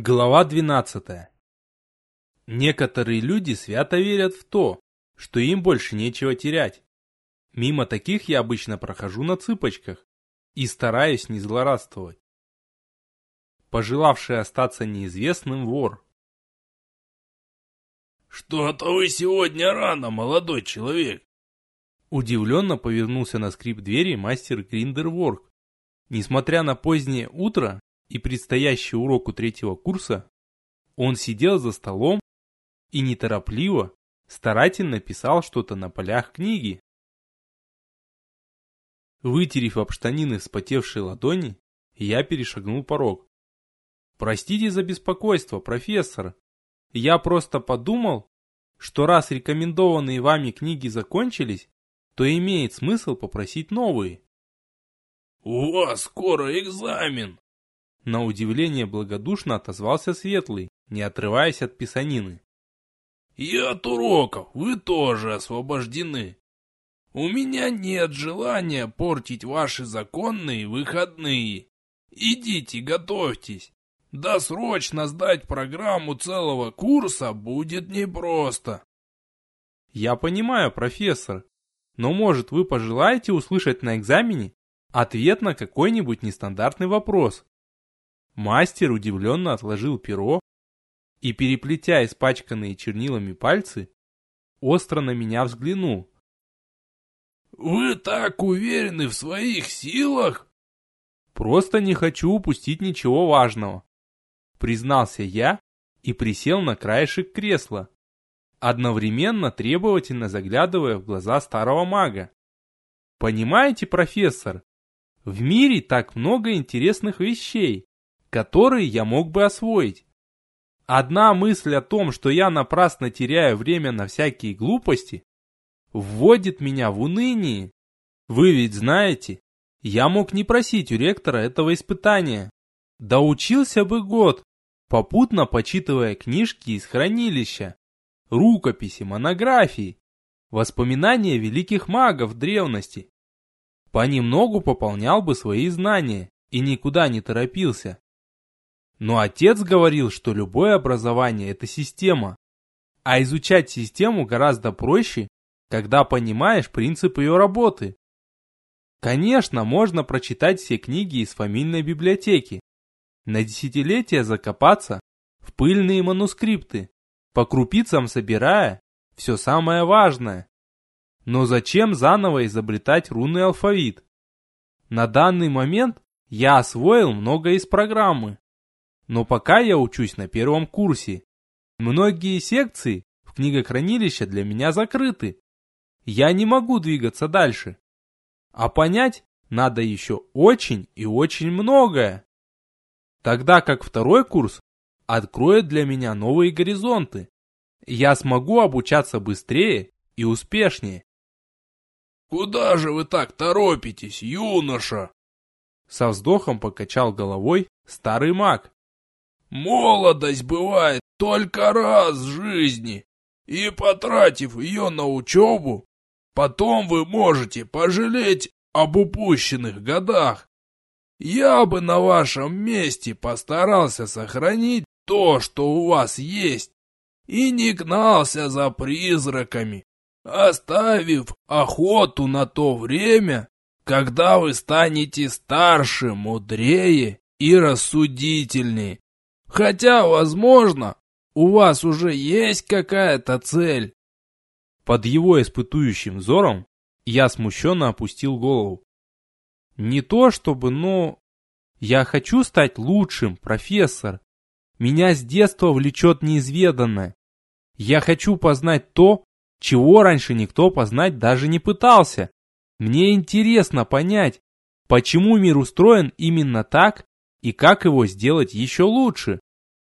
Глава 12. Некоторые люди свято верят в то, что им больше нечего терять. Мимо таких я обычно прохожу на цыпочках и стараюсь не злорадствовать. Пожелавший остаться неизвестным вор. «Что-то вы сегодня рано, молодой человек!» Удивленно повернулся на скрип двери мастер Гриндерворк. Несмотря на позднее утро, и предстоящий урок у третьего курса, он сидел за столом и неторопливо, старательно писал что-то на полях книги. Вытерев об штанины вспотевшие ладони, я перешагнул порог. «Простите за беспокойство, профессор. Я просто подумал, что раз рекомендованные вами книги закончились, то имеет смысл попросить новые». «У вас скоро экзамен!» На удивление благодушно отозвался Светлый, не отрываясь от писанины. «И от уроков вы тоже освобождены. У меня нет желания портить ваши законные выходные. Идите, готовьтесь. Досрочно сдать программу целого курса будет непросто». «Я понимаю, профессор, но может вы пожелаете услышать на экзамене ответ на какой-нибудь нестандартный вопрос?» Мастер удивленно отложил перо и, переплетя испачканные чернилами пальцы, остро на меня взглянул. «Вы так уверены в своих силах?» «Просто не хочу упустить ничего важного», признался я и присел на краешек кресла, одновременно требовательно заглядывая в глаза старого мага. «Понимаете, профессор, в мире так много интересных вещей, которые я мог бы освоить. Одна мысль о том, что я напрасно теряю время на всякие глупости, вводит меня в уныние. Вы ведь знаете, я мог не просить у ректора этого испытания. Да учился бы год, попутно почитывая книжки из хранилища, рукописи, монографии, воспоминания великих магов древности. Понемногу пополнял бы свои знания и никуда не торопился. Но отец говорил, что любое образование – это система. А изучать систему гораздо проще, когда понимаешь принцип ее работы. Конечно, можно прочитать все книги из фамильной библиотеки, на десятилетия закопаться в пыльные манускрипты, по крупицам собирая все самое важное. Но зачем заново изобретать рунный алфавит? На данный момент я освоил много из программы, но пока я учусь на первом курсе. Многие секции в книгохранилище для меня закрыты. Я не могу двигаться дальше. А понять надо еще очень и очень многое. Тогда как второй курс откроет для меня новые горизонты. Я смогу обучаться быстрее и успешнее. «Куда же вы так торопитесь, юноша?» Со вздохом покачал головой старый маг. Молодость бывает только раз в жизни, и потратив ее на учебу, потом вы можете пожалеть об упущенных годах. Я бы на вашем месте постарался сохранить то, что у вас есть, и не гнался за призраками, оставив охоту на то время, когда вы станете старше, мудрее и рассудительнее. Хотя, возможно, у вас уже есть какая-то цель. Под его испытующим взором я смущенно опустил голову. Не то чтобы, но... Я хочу стать лучшим, профессор. Меня с детства влечет неизведанное. Я хочу познать то, чего раньше никто познать даже не пытался. Мне интересно понять, почему мир устроен именно так и как его сделать еще лучше.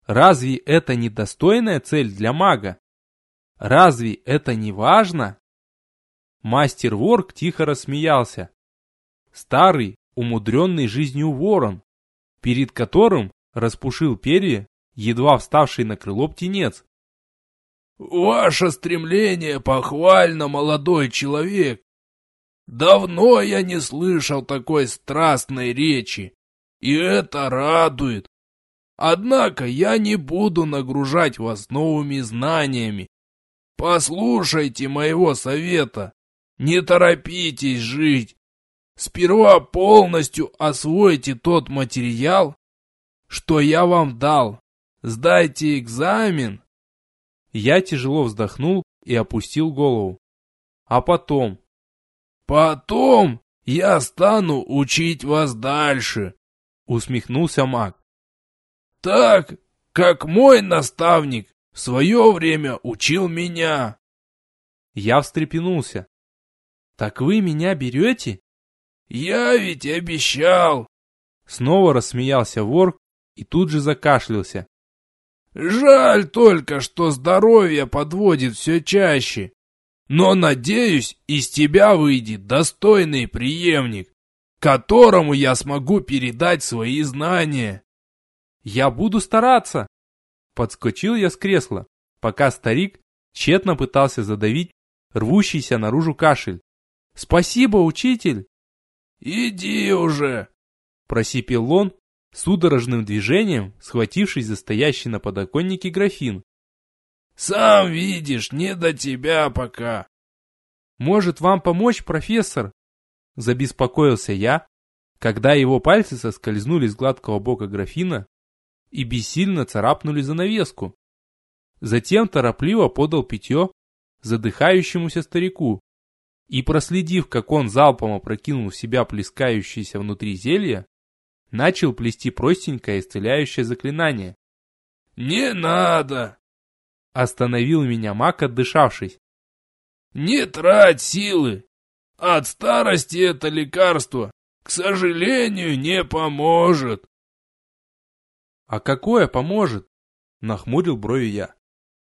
Разве это не достойная цель для мага? Разве это не важно? Мастер Ворк тихо рассмеялся. Старый, умудренный жизнью ворон, перед которым распушил перья, едва вставший на крыло птенец. «Ваше стремление похвально, молодой человек! Давно я не слышал такой страстной речи, и это радует. Однако я не буду нагружать вас новыми знаниями. Послушайте моего совета. Не торопитесь жить. Сперва полностью освойте тот материал, что я вам дал. Сдайте экзамен. Я тяжело вздохнул и опустил голову. А потом? Потом я стану учить вас дальше, усмехнулся маг. Так, как мой наставник в свое время учил меня. Я встрепенулся. Так вы меня берете? Я ведь обещал. Снова рассмеялся вор и тут же закашлялся. Жаль только, что здоровье подводит все чаще. Но, надеюсь, из тебя выйдет достойный преемник, которому я смогу передать свои знания. Я буду стараться. Подскочил я с кресла, пока старик тщетно пытался задавить рвущийся наружу кашель. Спасибо, учитель. Иди уже, просипел он, судорожным движением схватившись за стоящий на подоконнике графин. «Сам видишь, не до тебя пока». «Может вам помочь, профессор?» Забеспокоился я, когда его пальцы соскользнули с гладкого бока графина и бессильно царапнули занавеску. Затем торопливо подал питье задыхающемуся старику и, проследив, как он залпом опрокинул в себя плескающееся внутри зелье, начал плести простенькое исцеляющее заклинание. «Не надо!» Остановил меня маг, отдышавшись. «Не трать силы! От старости это лекарство, к сожалению, не поможет!» «А какое поможет?» Нахмурил брови я.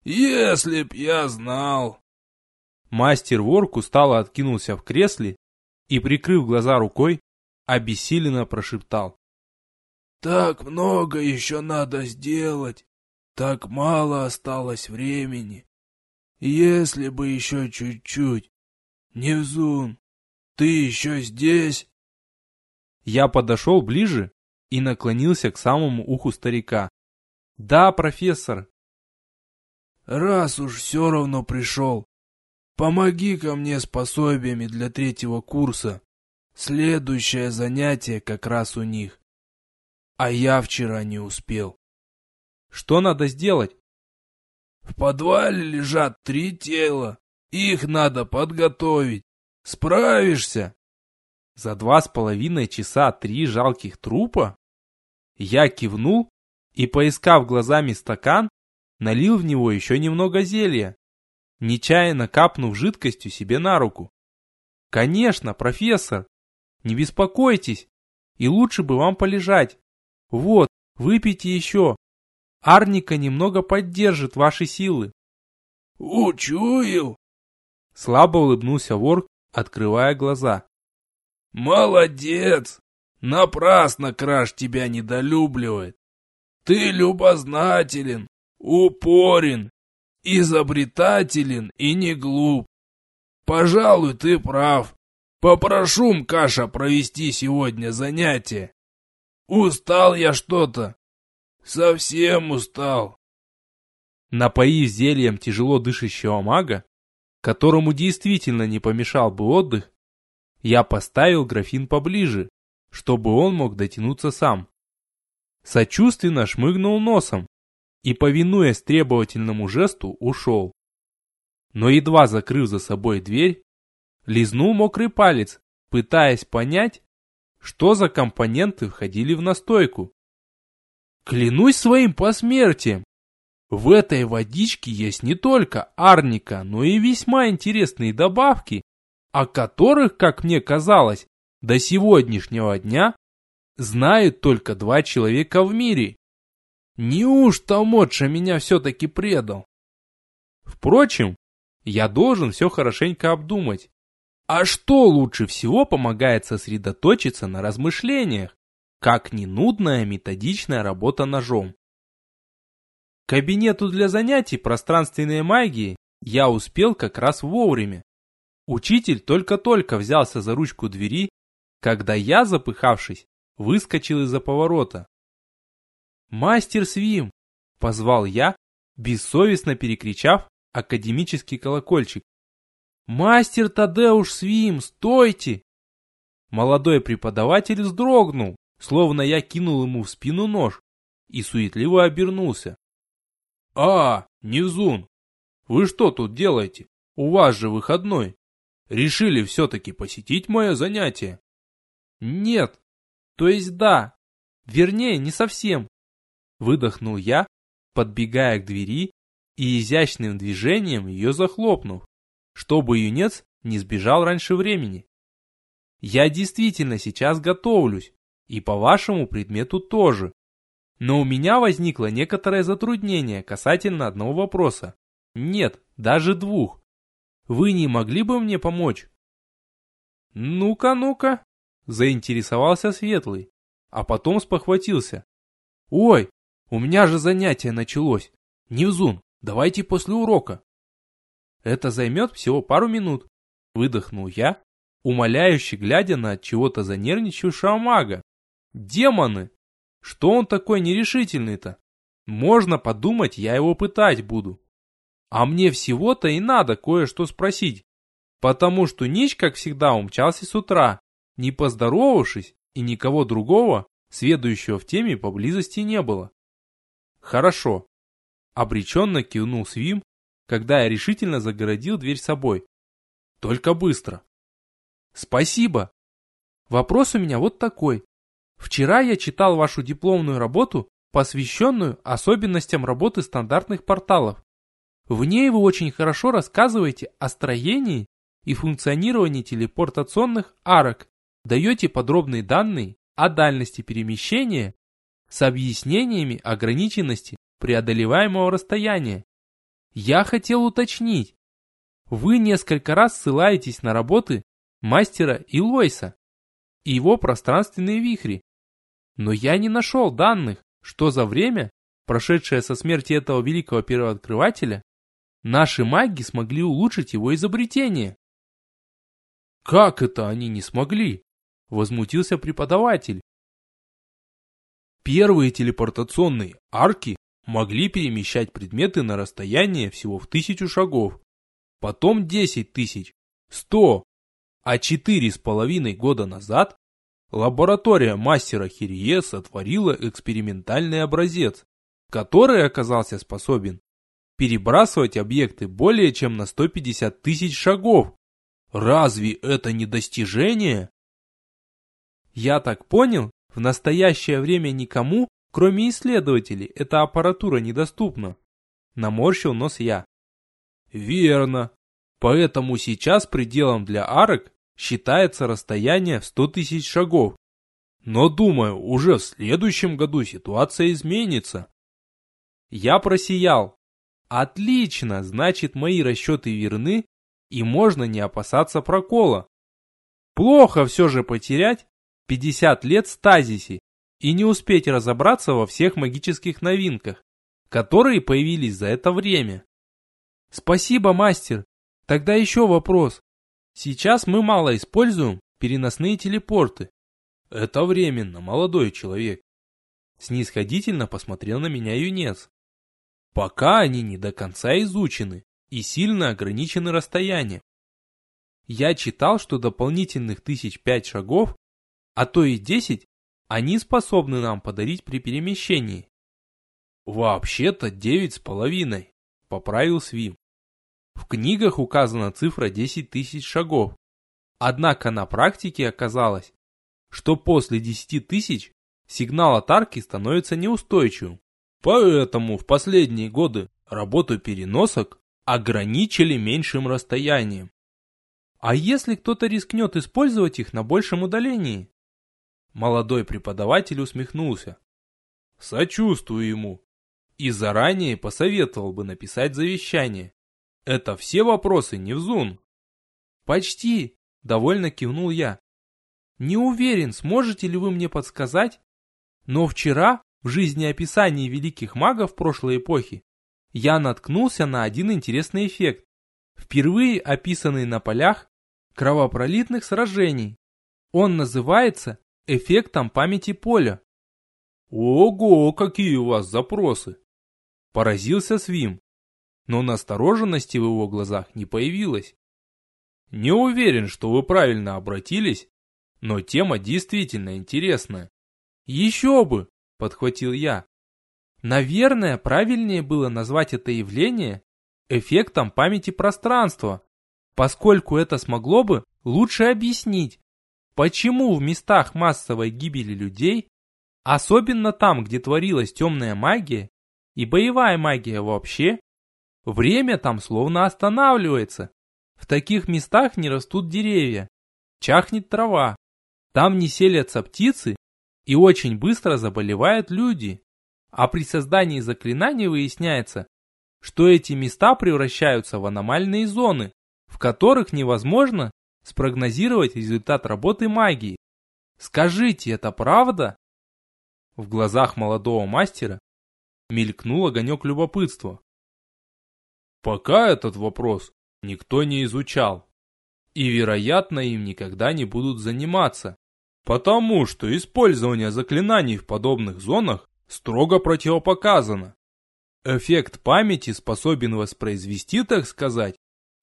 «Если б я знал!» Мастер ворк устало откинулся в кресле и, прикрыв глаза рукой, обессиленно прошептал. Так много еще надо сделать. Так мало осталось времени. Если бы еще чуть-чуть. Невзун, ты еще здесь? Я подошел ближе и наклонился к самому уху старика. Да, профессор. Раз уж все равно пришел, помоги ко мне с пособиями для третьего курса. Следующее занятие как раз у них. А я вчера не успел. Что надо сделать? В подвале лежат три тела. Их надо подготовить. Справишься? За два с половиной часа три жалких трупа? Я кивнул и, поискав глазами стакан, налил в него еще немного зелья, нечаянно капнув жидкостью себе на руку. Конечно, профессор, не беспокойтесь, и лучше бы вам полежать. Вот, выпейте еще. Арника немного поддержит ваши силы. Учуял. Слабо улыбнулся вор, открывая глаза. Молодец. Напрасно Краш тебя недолюбливает. Ты любознателен, упорен, изобретателен и не глуп. Пожалуй, ты прав. Попрошу Мкаша провести сегодня занятие. Устал я что-то. Совсем устал. Напоив зельем тяжело дышащего мага, которому действительно не помешал бы отдых, я поставил графин поближе, чтобы он мог дотянуться сам. Сочувственно шмыгнул носом и, повинуясь требовательному жесту, ушел. Но едва закрыв за собой дверь, лизнул мокрый палец, пытаясь понять, что за компоненты входили в настойку. Клянусь своим посмертием, в этой водичке есть не только арника, но и весьма интересные добавки, о которых, как мне казалось, до сегодняшнего дня знают только два человека в мире. Неужто Модша меня все-таки предал? Впрочем, я должен все хорошенько обдумать. А что лучше всего помогает сосредоточиться на размышлениях, как не нудная методичная работа ножом? Кабинету для занятий пространственной магии я успел как раз вовремя. Учитель только-только взялся за ручку двери, когда я, запыхавшись, выскочил из-за поворота. «Мастер Свим!» — позвал я, бессовестно перекричав академический колокольчик. «Мастер Тадеуш Свим, стойте!» Молодой преподаватель вздрогнул, словно я кинул ему в спину нож, и суетливо обернулся. «А, Невзун, вы что тут делаете? У вас же выходной. Решили все-таки посетить мое занятие?» «Нет, то есть да, вернее, не совсем», — выдохнул я, подбегая к двери и изящным движением ее захлопнув, чтобы юнец не сбежал раньше времени. Я действительно сейчас готовлюсь, и по вашему предмету тоже. Но у меня возникло некоторое затруднение касательно одного вопроса. Нет, даже двух. Вы не могли бы мне помочь? Ну-ка, ну-ка, заинтересовался Светлый, а потом спохватился. Ой, у меня же занятие началось. Невзун, давайте после урока. Это займет всего пару минут, выдохнул я, умоляюще глядя на чего-то занервничавшего мага. Демоны! Что он такой нерешительный-то? Можно подумать, я его пытать буду. А мне всего-то и надо кое-что спросить. Потому что Нич, как всегда, умчался с утра, не поздоровавшись, и никого другого, сведущего в теме, поблизости не было. Хорошо. Обреченно кивнул Свим, когда я решительно загородил дверь собой. Только быстро. Спасибо. Вопрос у меня вот такой. Вчера я читал вашу дипломную работу, посвященную особенностям работы стандартных порталов. В ней вы очень хорошо рассказываете о строении и функционировании телепортационных арок, даете подробные данные о дальности перемещения с объяснениями ограниченности преодолеваемого расстояния. Я хотел уточнить. Вы несколько раз ссылаетесь на работы мастера Илойса и его пространственные вихри. Но я не нашел данных, что за время, прошедшее со смерти этого великого первооткрывателя, наши маги смогли улучшить его изобретение. «Как это они не смогли?» – возмутился преподаватель. Первые телепортационные арки могли перемещать предметы на расстояние всего в тысячу шагов, потом десять тысяч, сто, а четыре с половиной года назад лаборатория мастера Хирие сотворила экспериментальный образец, который оказался способен перебрасывать объекты более чем на 150 тысяч шагов. Разве это не достижение? Я так понял, в настоящее время никому, кроме исследователей, эта аппаратура недоступна. Наморщил нос я. Верно. Поэтому сейчас пределом для арок считается расстояние в 100 тысяч шагов. Но думаю, уже в следующем году ситуация изменится. Я просиял. Отлично, значит мои расчеты верны, и можно не опасаться прокола. Плохо все же потерять 50 лет стазиси и не успеть разобраться во всех магических новинках, которые появились за это время. Спасибо, мастер. Тогда еще вопрос. Сейчас мы мало используем переносные телепорты. Это временно, молодой человек. Снисходительно посмотрел на меня юнец. Пока они не до конца изучены и сильно ограничены расстоянием. Я читал, что дополнительных тысяч пять шагов, а то и десять, они способны нам подарить при перемещении. Вообще-то девять с половиной, поправил Свим. В книгах указана цифра 10 тысяч шагов. Однако на практике оказалось, что после 10 тысяч сигнал от арки становится неустойчивым. Поэтому в последние годы работу переносок ограничили меньшим расстоянием. А если кто-то рискнет использовать их на большем удалении? Молодой преподаватель усмехнулся. Сочувствую ему. И заранее посоветовал бы написать завещание. Это все вопросы, не в зун. Почти, довольно кивнул я. Не уверен, сможете ли вы мне подсказать, но вчера в жизнеописании великих магов прошлой эпохи я наткнулся на один интересный эффект, впервые описанный на полях кровопролитных сражений. Он называется эффектом памяти поля. Ого, какие у вас запросы! Поразился Свим, но настороженности в его глазах не появилось. Не уверен, что вы правильно обратились, но тема действительно интересная. Еще бы, подхватил я. Наверное, правильнее было назвать это явление эффектом памяти пространства, поскольку это смогло бы лучше объяснить, почему в местах массовой гибели людей, особенно там, где творилась темная магия и боевая магия вообще, время там словно останавливается. В таких местах не растут деревья, чахнет трава, там не селятся птицы и очень быстро заболевают люди. А при создании заклинаний выясняется, что эти места превращаются в аномальные зоны, в которых невозможно спрогнозировать результат работы магии. Скажите, это правда? В глазах молодого мастера мелькнул огонек любопытства. Пока этот вопрос никто не изучал. И, вероятно, им никогда не будут заниматься. Потому что использование заклинаний в подобных зонах строго противопоказано. Эффект памяти способен воспроизвести, так сказать,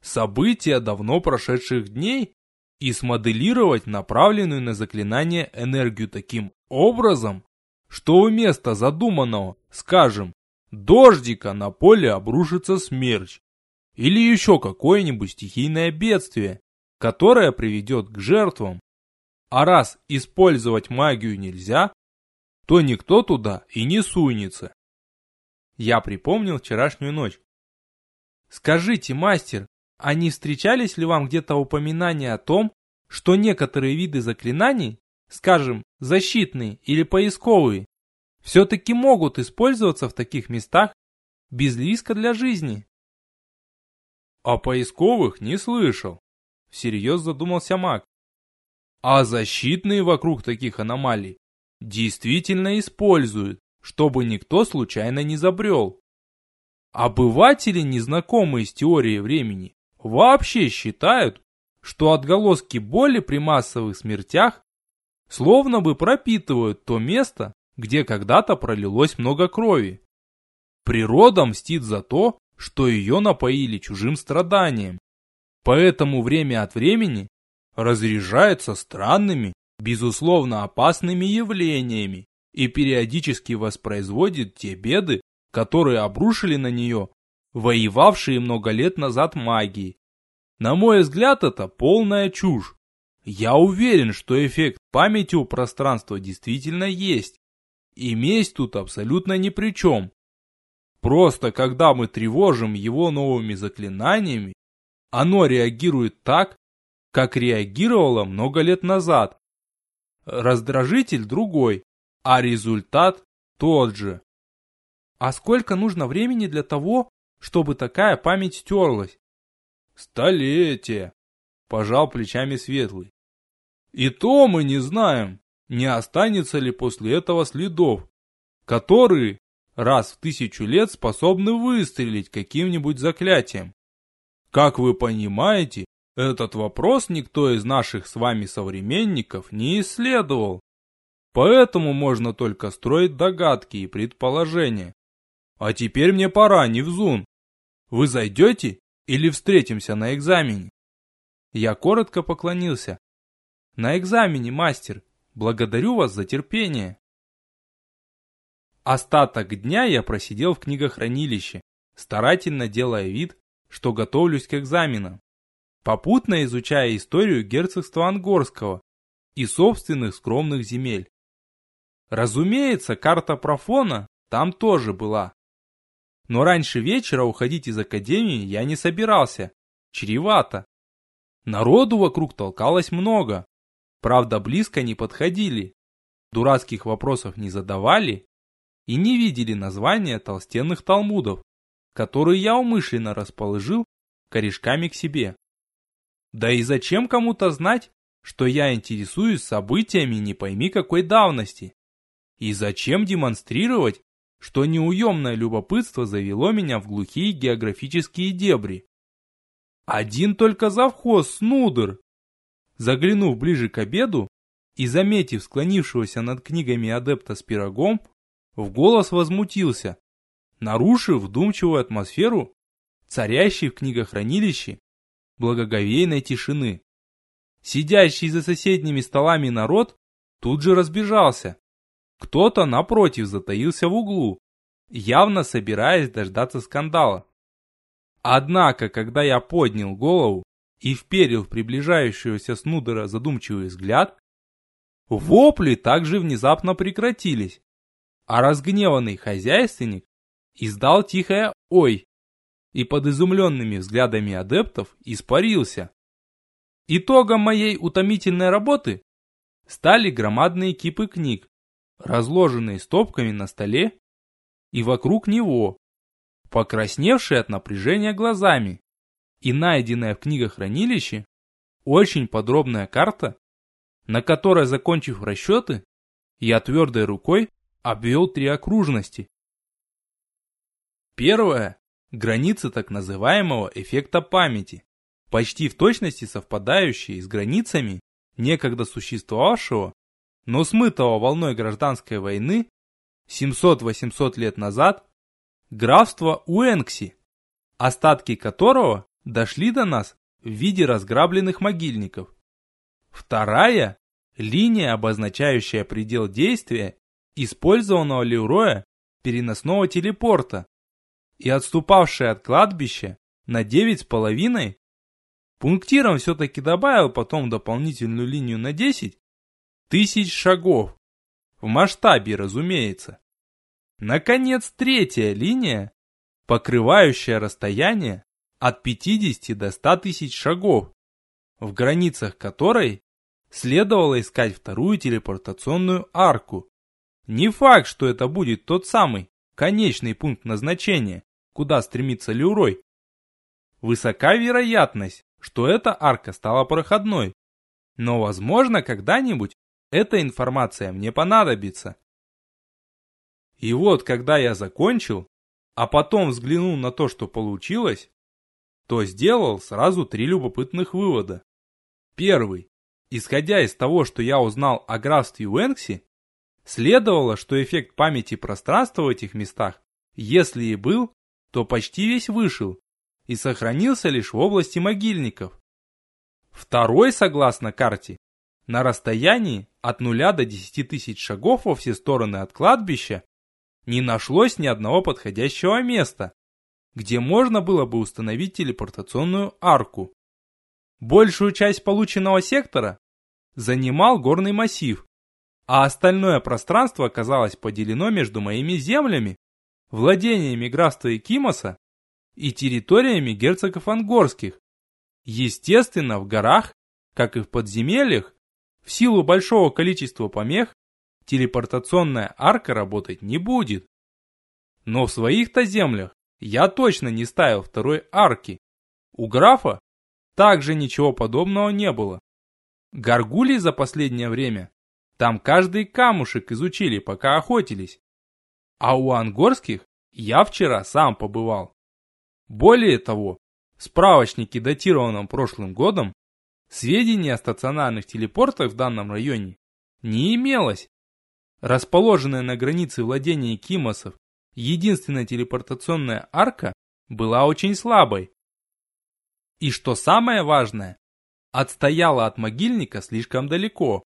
события давно прошедших дней и смоделировать направленную на заклинание энергию таким образом, что вместо задуманного, скажем, дождика на поле обрушится смерч или еще какое-нибудь стихийное бедствие, которое приведет к жертвам. А раз использовать магию нельзя, то никто туда и не сунется. Я припомнил вчерашнюю ночь. Скажите, мастер, а не встречались ли вам где-то упоминания о том, что некоторые виды заклинаний, скажем, защитные или поисковые, все-таки могут использоваться в таких местах без риска для жизни? О поисковых не слышал. Всерьез задумался маг. А защитные вокруг таких аномалий действительно используют, чтобы никто случайно не забрел. Обыватели, незнакомые с теорией времени, вообще считают, что отголоски боли при массовых смертях словно бы пропитывают то место, где когда-то пролилось много крови. Природа мстит за то, что ее напоили чужим страданием. Поэтому время от времени разряжается странными, безусловно опасными явлениями и периодически воспроизводит те беды, которые обрушили на нее воевавшие много лет назад магии. На мой взгляд, это полная чушь. Я уверен, что эффект памяти у пространства действительно есть. И месть тут абсолютно ни при чем. Просто когда мы тревожим его новыми заклинаниями, оно реагирует так, как реагировало много лет назад. Раздражитель другой, а результат тот же. А сколько нужно времени для того, чтобы такая память стерлась? Столетия, пожал плечами Светлый. И то мы не знаем, не останется ли после этого следов, которые раз в тысячу лет способны выстрелить каким-нибудь заклятием. Как вы понимаете, этот вопрос никто из наших с вами современников не исследовал. Поэтому можно только строить догадки и предположения. А теперь мне пора, Невзун. Вы зайдете или встретимся на экзамене? Я коротко поклонился. На экзамене, мастер. Благодарю вас за терпение. Остаток дня я просидел в книгохранилище, старательно делая вид, что готовлюсь к экзаменам, попутно изучая историю герцогства Ангорского и собственных скромных земель. Разумеется, карта профона там тоже была. Но раньше вечера уходить из академии я не собирался, чревато. Народу вокруг толкалось много, правда близко не подходили, дурацких вопросов не задавали и не видели названия толстенных талмудов, которые я умышленно расположил корешками к себе. Да и зачем кому-то знать, что я интересуюсь событиями не пойми какой давности? И зачем демонстрировать, что неуемное любопытство завело меня в глухие географические дебри? Один только завхоз Снудер. Заглянув ближе к обеду и заметив склонившегося над книгами адепта с пирогом, в голос возмутился, нарушив вдумчивую атмосферу, царящей в книгохранилище, благоговейной тишины. Сидящий за соседними столами народ тут же разбежался. Кто-то, напротив, затаился в углу, явно собираясь дождаться скандала. Однако, когда я поднял голову и вперил в приближающегося Снудера задумчивый взгляд, вопли также внезапно прекратились, а разгневанный хозяйственник издал тихое «Ой!» и под изумленными взглядами адептов испарился. Итогом моей утомительной работы стали громадные кипы книг, разложенные стопками на столе и вокруг него, покрасневшие от напряжения глазами, и найденная в книгохранилище очень подробная карта, на которой, закончив расчеты, я твердой рукой обвел три окружности. Первая – границы так называемого эффекта памяти, почти в точности совпадающие с границами некогда существовавшего, но смытого волной гражданской войны 700-800 лет назад графства Уэнкси, остатки которого дошли до нас в виде разграбленных могильников. Вторая – линия, обозначающая предел действия использованного Лероя переносного телепорта и отступавшая от кладбища на 9,5 Пунктиром все-таки добавил потом дополнительную линию на 10 тысяч шагов. В масштабе, разумеется. Наконец, третья линия, покрывающая расстояние от 50 до 100 тысяч шагов, в границах которой следовало искать вторую телепортационную арку. Не факт, что это будет тот самый конечный пункт назначения, куда стремится Люрой. Высока вероятность, что эта арка стала проходной. Но, возможно, когда-нибудь эта информация мне понадобится. И вот, когда я закончил, а потом взглянул на то, что получилось, то сделал сразу три любопытных вывода. Первый. Исходя из того, что я узнал о графстве Уэнкси, следовало, что эффект памяти пространства в этих местах, если и был, то почти весь вышел, и сохранился лишь в области могильников. Второй, согласно карте, на расстоянии от 0 до 10 тысяч шагов во все стороны от кладбища не нашлось ни одного подходящего места, где можно было бы установить телепортационную арку. Большую часть полученного сектора занимал горный массив, а остальное пространство оказалось поделено между моими землями, владениями графства Кимоса и территориями герцогов ангорских. Естественно, в горах, как и в подземельях, в силу большого количества помех, телепортационная арка работать не будет. Но в своих-то землях я точно не ставил второй арки. У графа также ничего подобного не было. Горгулей за последнее время там каждый камушек изучили, пока охотились. А у ангорских я вчера сам побывал. Более того, в справочнике, датированном прошлым годом, сведений о стационарных телепортах в данном районе не имелось. Расположенная на границе владения Кимосов единственная телепортационная арка была очень слабой. И что самое важное, отстояла от могильника слишком далеко,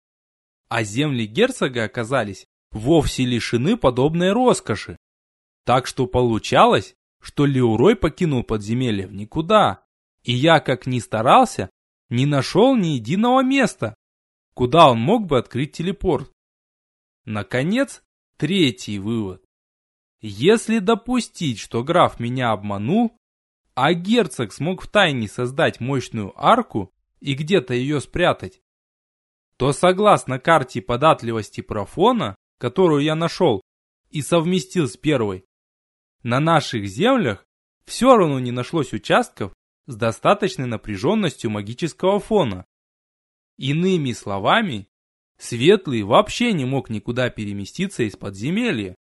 а земли герцога оказались вовсе лишены подобной роскоши. Так что получалось, что Леурой покинул подземелье в никуда, и я, как ни старался, не нашел ни единого места, куда он мог бы открыть телепорт. Наконец, третий вывод. Если допустить, что граф меня обманул, а герцог смог втайне создать мощную арку и где-то ее спрятать, то согласно карте податливости профона, которую я нашел и совместил с первой, на наших землях все равно не нашлось участков с достаточной напряженностью магического фона. Иными словами, Светлый вообще не мог никуда переместиться из подземелья,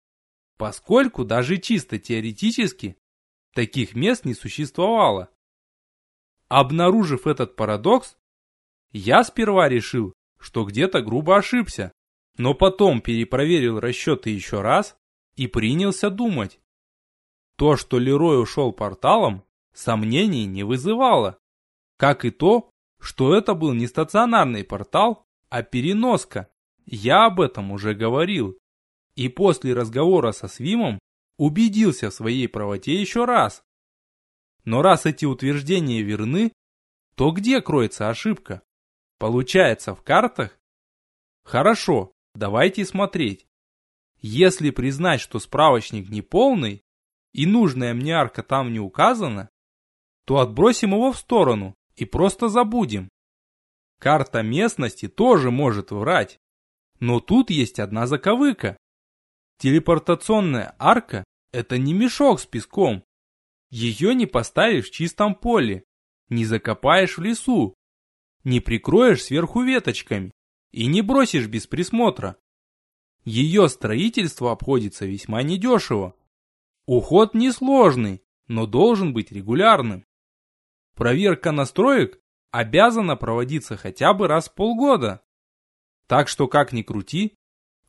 поскольку даже чисто теоретически таких мест не существовало. Обнаружив этот парадокс, я сперва решил, что где-то грубо ошибся, но потом перепроверил расчеты еще раз и принялся думать. То, что Лерой ушел порталом, сомнений не вызывало. Как и то, что это был не стационарный портал, а переноска. Я об этом уже говорил. И после разговора со Свимом убедился в своей правоте еще раз. Но раз эти утверждения верны, то где кроется ошибка? Получается в картах? Хорошо, давайте смотреть. Если признать, что справочник не полный, и нужная мне арка там не указана, то отбросим его в сторону и просто забудем. Карта местности тоже может врать. Но тут есть одна заковыка. Телепортационная арка – это не мешок с песком. Ее не поставишь в чистом поле, не закопаешь в лесу, не прикроешь сверху веточками и не бросишь без присмотра. Ее строительство обходится весьма недешево. Уход несложный, но должен быть регулярным. Проверка настроек обязана проводиться хотя бы раз в полгода. Так что, как ни крути,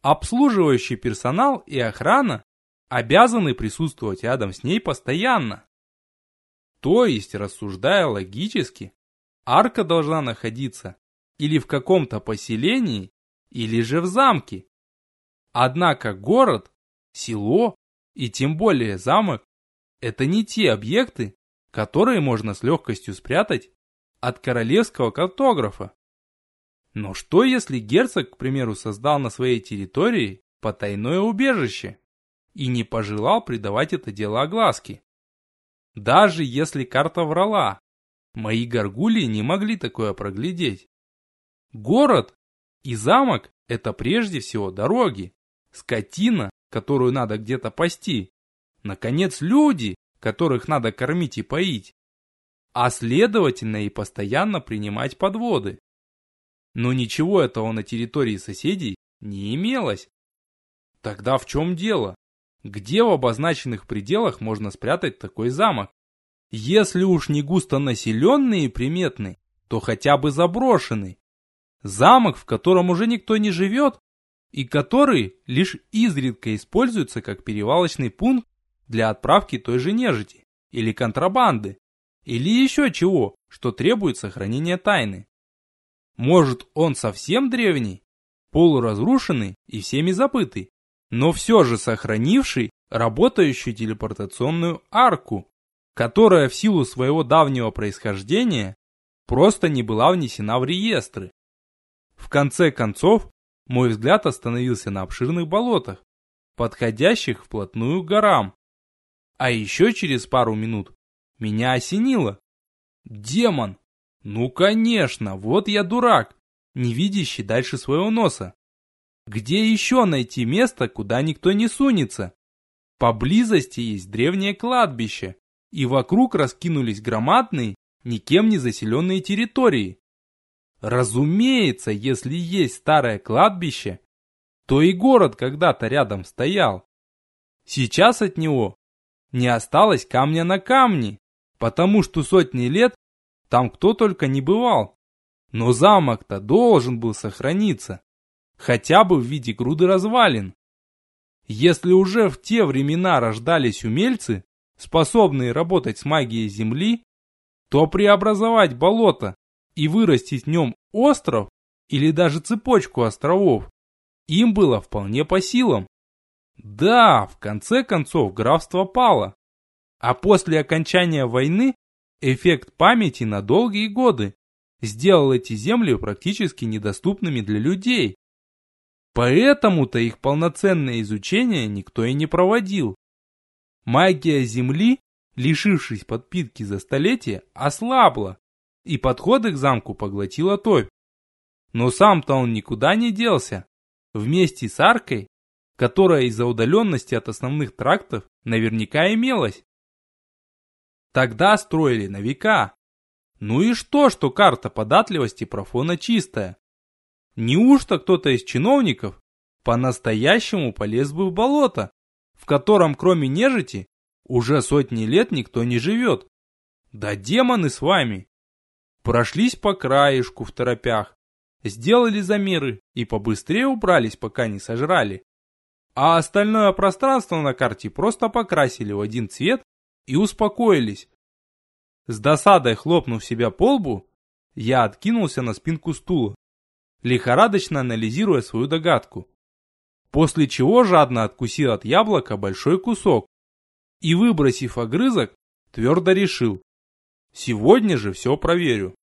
обслуживающий персонал и охрана обязаны присутствовать рядом с ней постоянно. То есть, рассуждая логически, арка должна находиться или в каком-то поселении, или же в замке. Однако город, село и тем более замок – это не те объекты, которые можно с легкостью спрятать от королевского картографа. Но что если герцог, к примеру, создал на своей территории потайное убежище и не пожелал придавать это дело огласке? Даже если карта врала, мои горгулии не могли такое проглядеть. Город и замок – это прежде всего дороги, скотина, которую надо где-то пасти, наконец люди, которых надо кормить и поить, а следовательно и постоянно принимать подводы. Но ничего этого на территории соседей не имелось. Тогда в чем дело? Где в обозначенных пределах можно спрятать такой замок? Если уж не густо населенный и приметный, то хотя бы заброшенный. Замок, в котором уже никто не живет, и который лишь изредка используется как перевалочный пункт для отправки той же нежити, или контрабанды, или еще чего, что требует сохранения тайны. Может он совсем древний, полуразрушенный и всеми забытый, но все же сохранивший работающую телепортационную арку, которая в силу своего давнего происхождения просто не была внесена в реестры. В конце концов, мой взгляд остановился на обширных болотах, подходящих вплотную к горам. А еще через пару минут меня осенило. Демон! Ну конечно, вот я дурак, не видящий дальше своего носа. Где еще найти место, куда никто не сунется? Поблизости есть древнее кладбище, и вокруг раскинулись громадные, никем не заселенные территории. Разумеется, если есть старое кладбище, то и город когда-то рядом стоял. Сейчас от него не осталось камня на камне, потому что сотни лет там кто только не бывал. Но замок-то должен был сохраниться, хотя бы в виде груды развалин. Если уже в те времена рождались умельцы, способные работать с магией земли, то преобразовать болото и вырастить в нем остров или даже цепочку островов им было вполне по силам. Да, в конце концов графство пало, а после окончания войны эффект памяти на долгие годы сделал эти земли практически недоступными для людей. Поэтому-то их полноценное изучение никто и не проводил. Магия Земли, лишившись подпитки за столетия, ослабла и подходы к замку поглотила топь. Но сам-то он никуда не делся. Вместе с аркой, которая из-за удаленности от основных трактов наверняка имелась. Тогда строили на века. Ну и что, что карта податливости профона чистая? Неужто кто-то из чиновников по-настоящему полез бы в болото, в котором кроме нежити уже сотни лет никто не живет? Да демоны с вами! прошлись по краешку в торопях, сделали замеры и побыстрее убрались, пока не сожрали. а остальное пространство на карте просто покрасили в один цвет и успокоились. С досадой хлопнув себя по лбу, я откинулся на спинку стула, лихорадочно анализируя свою догадку. После чего жадно откусил от яблока большой кусок и, выбросив огрызок, твердо решил. Сегодня же все проверю.